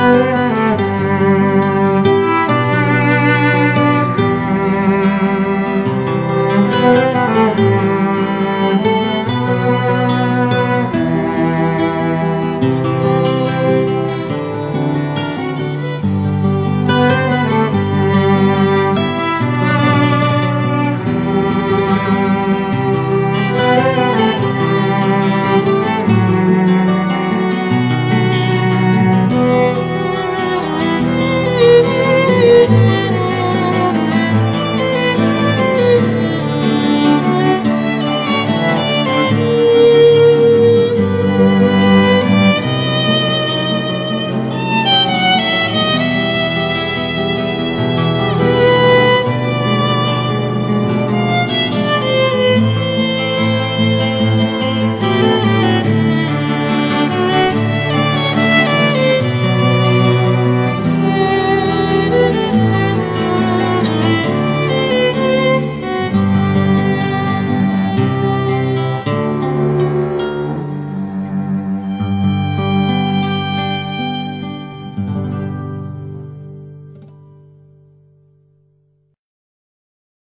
Música